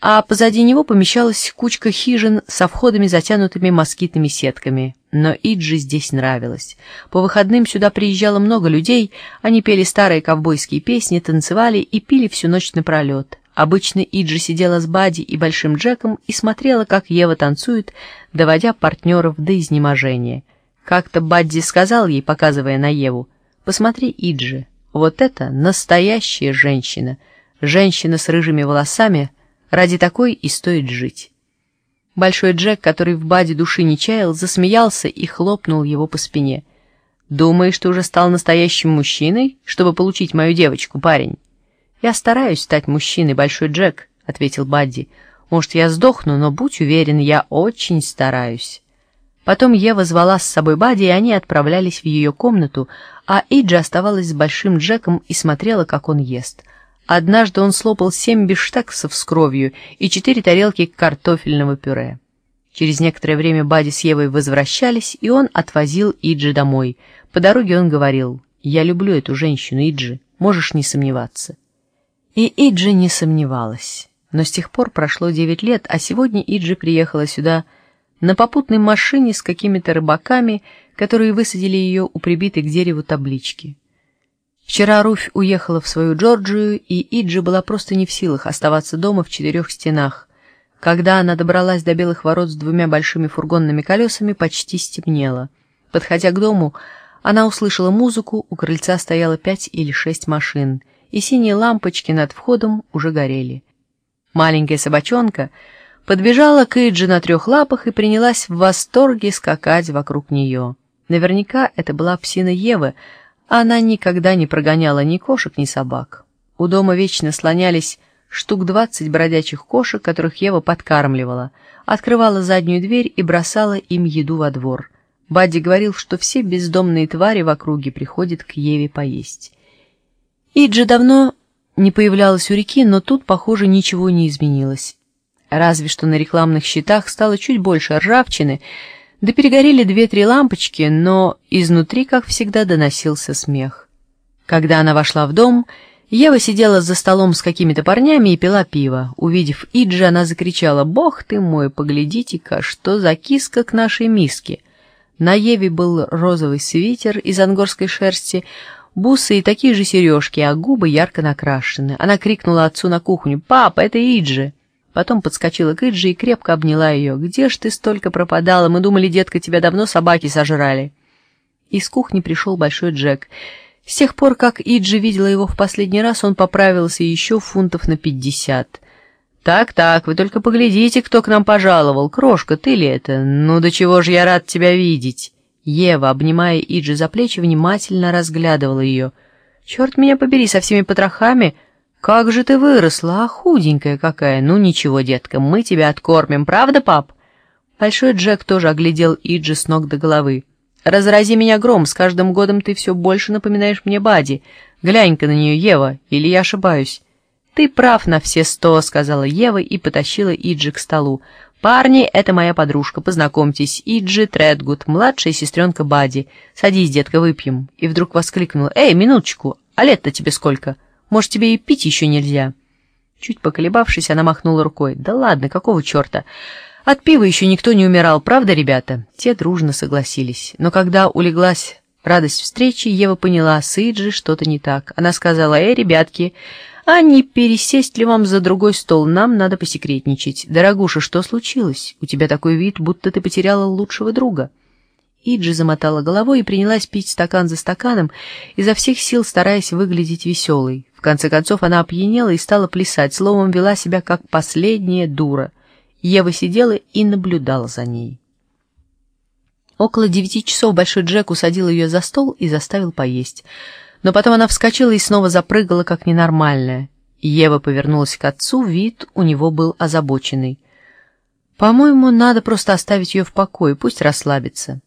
а позади него помещалась кучка хижин со входами, затянутыми москитными сетками. Но Иджи здесь нравилось. По выходным сюда приезжало много людей, они пели старые ковбойские песни, танцевали и пили всю ночь напролет. Обычно Иджи сидела с Бади и Большим Джеком и смотрела, как Ева танцует, доводя партнеров до изнеможения. Как-то Бадди сказал ей, показывая на Еву, «Посмотри, Иджи, вот это настоящая женщина, женщина с рыжими волосами, ради такой и стоит жить». Большой Джек, который в Баде души не чаял, засмеялся и хлопнул его по спине. «Думаешь, ты уже стал настоящим мужчиной, чтобы получить мою девочку, парень?» «Я стараюсь стать мужчиной, Большой Джек», — ответил Бадди. «Может, я сдохну, но будь уверен, я очень стараюсь». Потом Ева звала с собой Бадди, и они отправлялись в ее комнату, а Иджи оставалась с Большим Джеком и смотрела, как он ест. Однажды он слопал семь биштексов с кровью и четыре тарелки картофельного пюре. Через некоторое время Бадди с Евой возвращались, и он отвозил Иджи домой. По дороге он говорил, «Я люблю эту женщину, Иджи, можешь не сомневаться». И Иджи не сомневалась. Но с тех пор прошло девять лет, а сегодня Иджи приехала сюда на попутной машине с какими-то рыбаками, которые высадили ее у прибитой к дереву таблички. Вчера Руфь уехала в свою Джорджию, и Иджи была просто не в силах оставаться дома в четырех стенах. Когда она добралась до белых ворот с двумя большими фургонными колесами, почти стемнело. Подходя к дому, она услышала музыку, у крыльца стояло пять или шесть машин — и синие лампочки над входом уже горели. Маленькая собачонка подбежала к Иджи на трех лапах и принялась в восторге скакать вокруг нее. Наверняка это была псина Евы, она никогда не прогоняла ни кошек, ни собак. У дома вечно слонялись штук двадцать бродячих кошек, которых Ева подкармливала, открывала заднюю дверь и бросала им еду во двор. Бадди говорил, что все бездомные твари в округе приходят к Еве поесть. Иджи давно не появлялась у реки, но тут, похоже, ничего не изменилось. Разве что на рекламных щитах стало чуть больше ржавчины, да перегорели две-три лампочки, но изнутри, как всегда, доносился смех. Когда она вошла в дом, Ева сидела за столом с какими-то парнями и пила пиво. Увидев Иджи, она закричала «Бог ты мой, поглядите-ка, что за киска к нашей миске!» На Еве был розовый свитер из ангорской шерсти, бусы и такие же сережки, а губы ярко накрашены. Она крикнула отцу на кухню «Папа, это Иджи!» Потом подскочила к Иджи и крепко обняла ее. «Где ж ты столько пропадала? Мы думали, детка, тебя давно собаки сожрали». Из кухни пришел Большой Джек. С тех пор, как Иджи видела его в последний раз, он поправился еще фунтов на пятьдесят. «Так-так, вы только поглядите, кто к нам пожаловал. Крошка, ты ли это? Ну, до чего же я рад тебя видеть!» Ева, обнимая Иджи за плечи, внимательно разглядывала ее. «Черт меня побери, со всеми потрохами! Как же ты выросла, а худенькая какая! Ну ничего, детка, мы тебя откормим, правда, пап?» Большой Джек тоже оглядел Иджи с ног до головы. «Разрази меня гром, с каждым годом ты все больше напоминаешь мне Бади. Глянь-ка на нее, Ева, или я ошибаюсь?» «Ты прав на все сто», — сказала Ева и потащила Иджи к столу. «Парни, это моя подружка, познакомьтесь, Иджи Тредгуд, младшая сестренка Бади. Садись, детка, выпьем». И вдруг воскликнула, «Эй, минуточку, а лет-то тебе сколько? Может, тебе и пить еще нельзя?» Чуть поколебавшись, она махнула рукой. «Да ладно, какого черта? От пива еще никто не умирал, правда, ребята?» Те дружно согласились. Но когда улеглась радость встречи, Ева поняла, с Иджи что-то не так. Она сказала, «Эй, ребятки, а не пересесть ли вам за другой стол? Нам надо посекретничать. Дорогуша, что случилось? У тебя такой вид, будто ты потеряла лучшего друга». Иджи замотала головой и принялась пить стакан за стаканом, изо всех сил стараясь выглядеть веселой. В конце концов она опьянела и стала плясать, словом, вела себя как последняя дура. Ева сидела и наблюдала за ней. Около девяти часов Большой Джек усадил ее за стол и заставил поесть — но потом она вскочила и снова запрыгала, как ненормальная. Ева повернулась к отцу, вид у него был озабоченный. «По-моему, надо просто оставить ее в покое, пусть расслабится».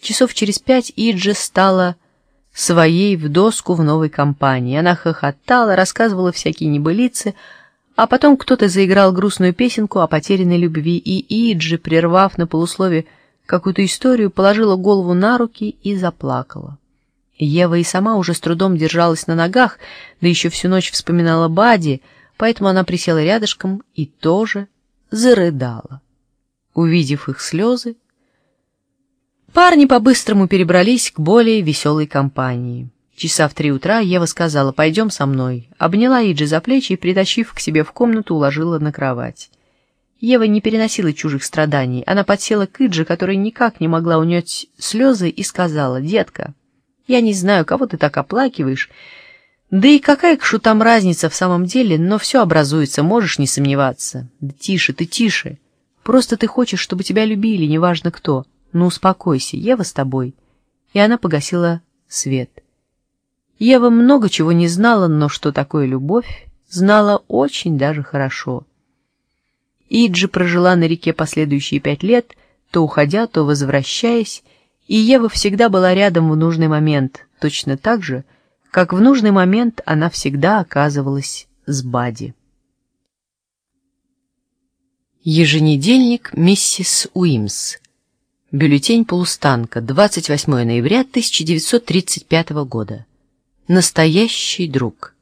Часов через пять Иджи стала своей в доску в новой компании. Она хохотала, рассказывала всякие небылицы, а потом кто-то заиграл грустную песенку о потерянной любви, и Иджи, прервав на полуслове какую-то историю, положила голову на руки и заплакала. Ева и сама уже с трудом держалась на ногах, да еще всю ночь вспоминала Бади, поэтому она присела рядышком и тоже зарыдала. Увидев их слезы, парни по-быстрому перебрались к более веселой компании. Часа в три утра Ева сказала «пойдем со мной», обняла Иджи за плечи и, притащив к себе в комнату, уложила на кровать. Ева не переносила чужих страданий. Она подсела к Иджи, которая никак не могла унять слезы, и сказала «Детка, я не знаю, кого ты так оплакиваешь, да и какая к шутам разница в самом деле, но все образуется, можешь не сомневаться. Да тише ты, тише. Просто ты хочешь, чтобы тебя любили, неважно кто. Ну, успокойся, Ева с тобой. И она погасила свет. Ева много чего не знала, но что такое любовь, знала очень даже хорошо. Иджи прожила на реке последующие пять лет, то уходя, то возвращаясь, и Ева всегда была рядом в нужный момент, точно так же, как в нужный момент она всегда оказывалась с Бади. Еженедельник миссис Уимс. Бюллетень полустанка, 28 ноября 1935 года. Настоящий друг.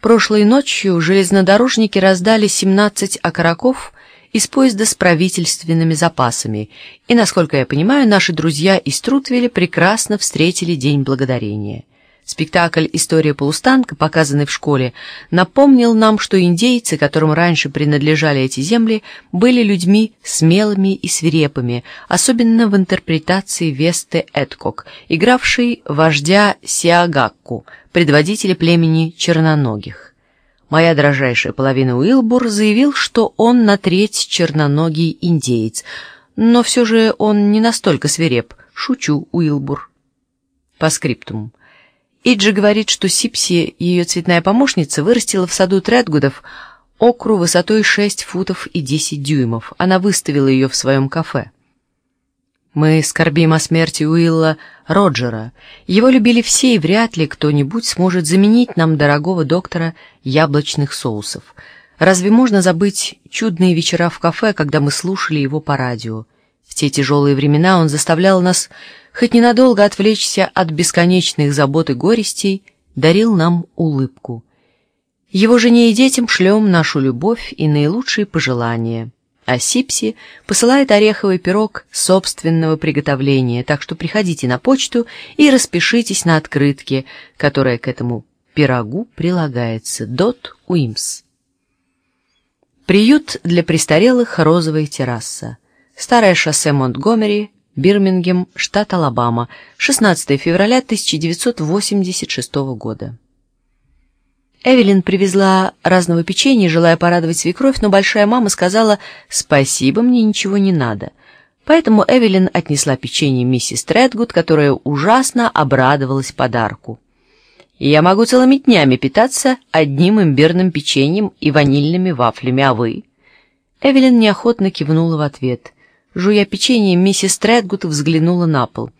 Прошлой ночью железнодорожники раздали 17 окороков из поезда с правительственными запасами, и, насколько я понимаю, наши друзья из Трутвеля прекрасно встретили День Благодарения. Спектакль «История полустанка», показанный в школе, напомнил нам, что индейцы, которым раньше принадлежали эти земли, были людьми смелыми и свирепыми, особенно в интерпретации Весты Эдкок, игравшей вождя Сиагакку, предводителя племени черноногих. Моя дрожайшая половина Уилбур заявил, что он на треть черноногий индеец, но все же он не настолько свиреп. Шучу, Уилбур. По скриптуму. Иджи говорит, что Сипси, ее цветная помощница, вырастила в саду Тредгудов окру высотой 6 футов и 10 дюймов. Она выставила ее в своем кафе. Мы скорбим о смерти Уилла Роджера. Его любили все, и вряд ли кто-нибудь сможет заменить нам дорогого доктора яблочных соусов. Разве можно забыть чудные вечера в кафе, когда мы слушали его по радио? В те тяжелые времена он заставлял нас хоть ненадолго отвлечься от бесконечных забот и горестей, дарил нам улыбку. Его жене и детям шлем нашу любовь и наилучшие пожелания. А Сипси посылает ореховый пирог собственного приготовления, так что приходите на почту и распишитесь на открытке, которая к этому пирогу прилагается. Дот Уимс. Приют для престарелых «Розовая терраса». Старое шоссе Монтгомери, Бирмингем, штат Алабама, 16 февраля 1986 года. Эвелин привезла разного печенья, желая порадовать свекровь, но большая мама сказала «Спасибо, мне ничего не надо». Поэтому Эвелин отнесла печенье миссис Тредгуд, которая ужасно обрадовалась подарку. «Я могу целыми днями питаться одним имбирным печеньем и ванильными вафлями, а вы?» Эвелин неохотно кивнула в ответ – Жуя печенье, миссис Тредгуд взглянула на пол.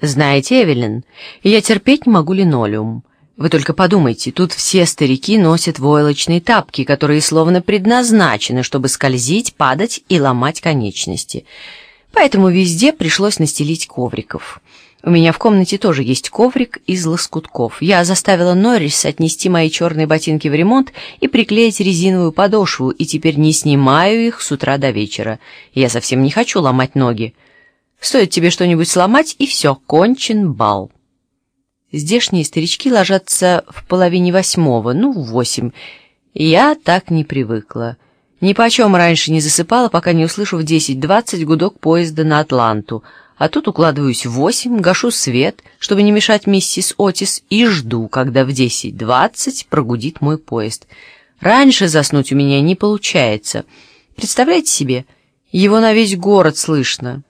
«Знаете, Эвелин, я терпеть не могу линолеум. Вы только подумайте, тут все старики носят войлочные тапки, которые словно предназначены, чтобы скользить, падать и ломать конечности. Поэтому везде пришлось настелить ковриков». У меня в комнате тоже есть коврик из лоскутков. Я заставила Норрис отнести мои черные ботинки в ремонт и приклеить резиновую подошву, и теперь не снимаю их с утра до вечера. Я совсем не хочу ломать ноги. Стоит тебе что-нибудь сломать, и все, кончен бал. Здешние старички ложатся в половине восьмого, ну, в восемь. Я так не привыкла. Ни почем раньше не засыпала, пока не услышу в десять-двадцать гудок поезда на Атланту — а тут укладываюсь в восемь, гашу свет, чтобы не мешать миссис Отис, и жду, когда в десять двадцать прогудит мой поезд. Раньше заснуть у меня не получается. Представляете себе, его на весь город слышно.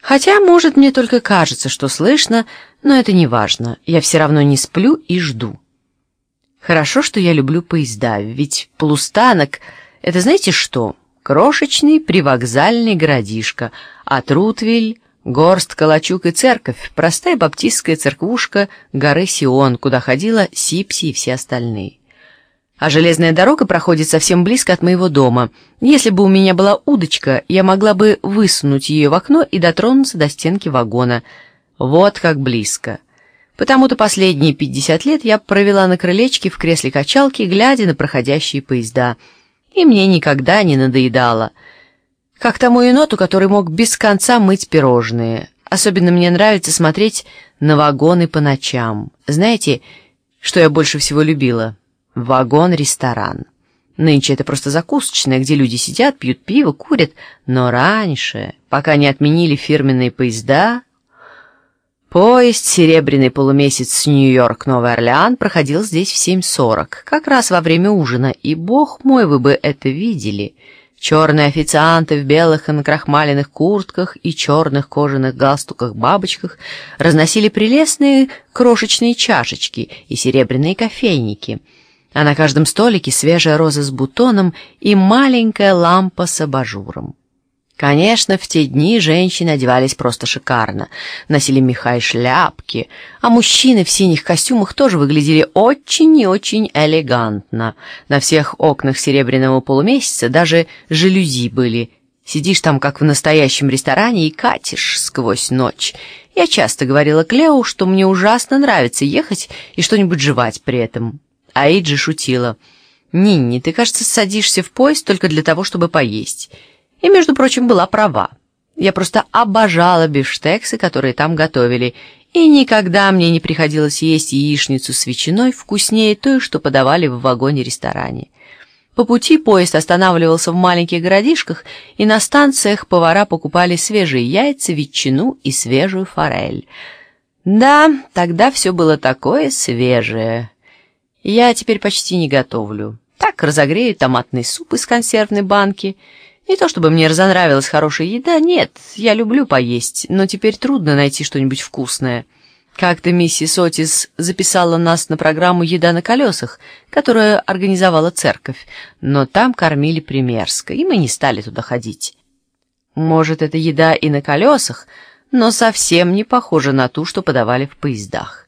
Хотя, может, мне только кажется, что слышно, но это не важно. Я все равно не сплю и жду. Хорошо, что я люблю поезда, ведь полустанок — это знаете что? Крошечный привокзальный городишко, а Трутвиль Горст, Калачук и церковь, простая баптистская церквушка горы Сион, куда ходила Сипси и все остальные. А железная дорога проходит совсем близко от моего дома. Если бы у меня была удочка, я могла бы высунуть ее в окно и дотронуться до стенки вагона. Вот как близко. Потому-то последние пятьдесят лет я провела на крылечке в кресле качалки, глядя на проходящие поезда. И мне никогда не надоедало. Как тому еноту, который мог без конца мыть пирожные. Особенно мне нравится смотреть на вагоны по ночам. Знаете, что я больше всего любила? Вагон-ресторан. Нынче это просто закусочная, где люди сидят, пьют пиво, курят. Но раньше, пока не отменили фирменные поезда, Поезд «Серебряный полумесяц» с Нью-Йорк-Новый Орлеан проходил здесь в 7.40, как раз во время ужина, и, бог мой, вы бы это видели. Черные официанты в белых и накрахмаленных куртках и черных кожаных галстуках-бабочках разносили прелестные крошечные чашечки и серебряные кофейники, а на каждом столике свежая роза с бутоном и маленькая лампа с абажуром. Конечно, в те дни женщины одевались просто шикарно, носили меха и шляпки, а мужчины в синих костюмах тоже выглядели очень и очень элегантно. На всех окнах серебряного полумесяца даже жалюзи были. Сидишь там, как в настоящем ресторане, и катишь сквозь ночь. Я часто говорила Клео, что мне ужасно нравится ехать и что-нибудь жевать при этом. А Иджи шутила. «Нинни, ты, кажется, садишься в поезд только для того, чтобы поесть». И, между прочим, была права. Я просто обожала бифштексы, которые там готовили, и никогда мне не приходилось есть яичницу с ветчиной вкуснее той, что подавали в вагоне-ресторане. По пути поезд останавливался в маленьких городишках, и на станциях повара покупали свежие яйца, ветчину и свежую форель. Да, тогда все было такое свежее. Я теперь почти не готовлю. Так разогрею томатный суп из консервной банки — не то чтобы мне разонравилась хорошая еда, нет, я люблю поесть, но теперь трудно найти что-нибудь вкусное. Как-то миссис Отис записала нас на программу «Еда на колесах», которую организовала церковь, но там кормили примерзко, и мы не стали туда ходить. Может, это еда и на колесах, но совсем не похожа на ту, что подавали в поездах.